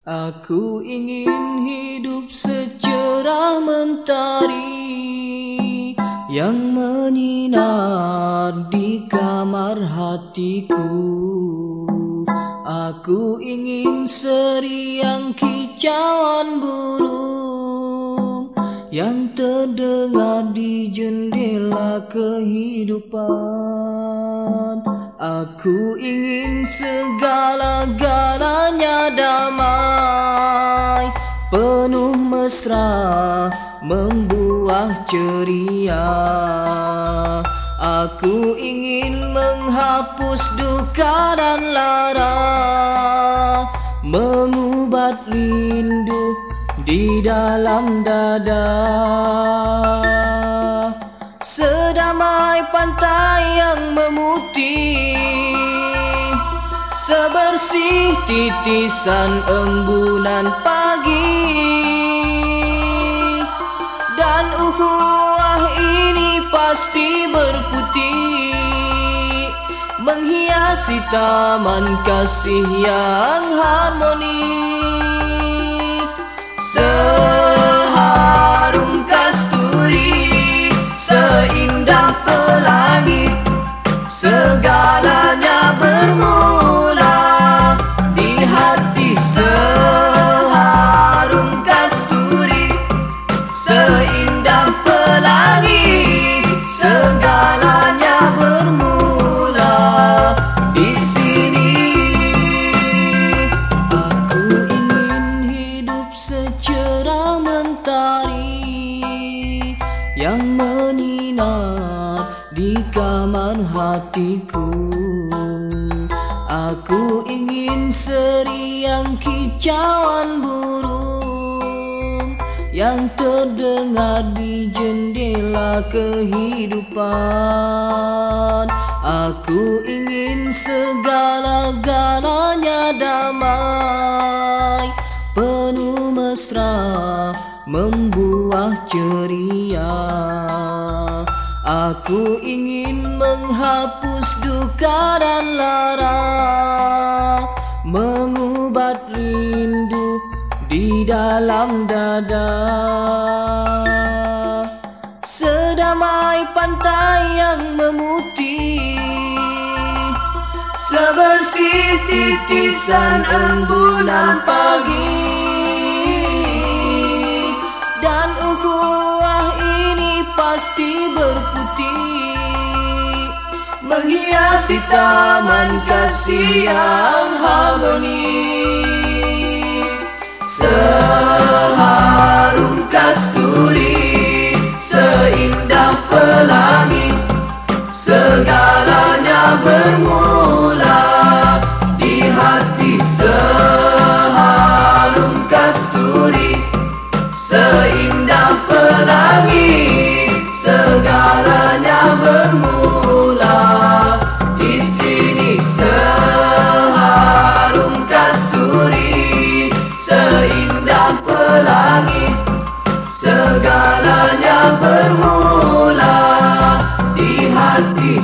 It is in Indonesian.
Aku ingin hidup secerah mentari Yang menyinar di kamar hatiku. Aku ingin seriang kicauan burung Yang terdengar di jendela kehidupan. Aku ingin segala-galanya damai mesra membuah ceria. Aku ingin menghapus duka dan lara Mengubat rindu di dalam dada. Sedamai pantai yang memutih Sebersih titisan embulan pagi pasti berputih Menghiasi taman kasih yang harmoni di kamar hatiku Aku ingin seriang kicauan burung Yang terdengar di jendela kehidupan. Aku ingin segala-galanya damai Penuh mesra membuah ceria Aku ingin menghapus duka dan lara Mengubat rindu di dalam dada. Sedamai pantai yang memutih Sebersih titisan embulan pagi Dan ini pasti berputih Menghiasi taman kasih yang harmoni langit Segalanya bermula di hati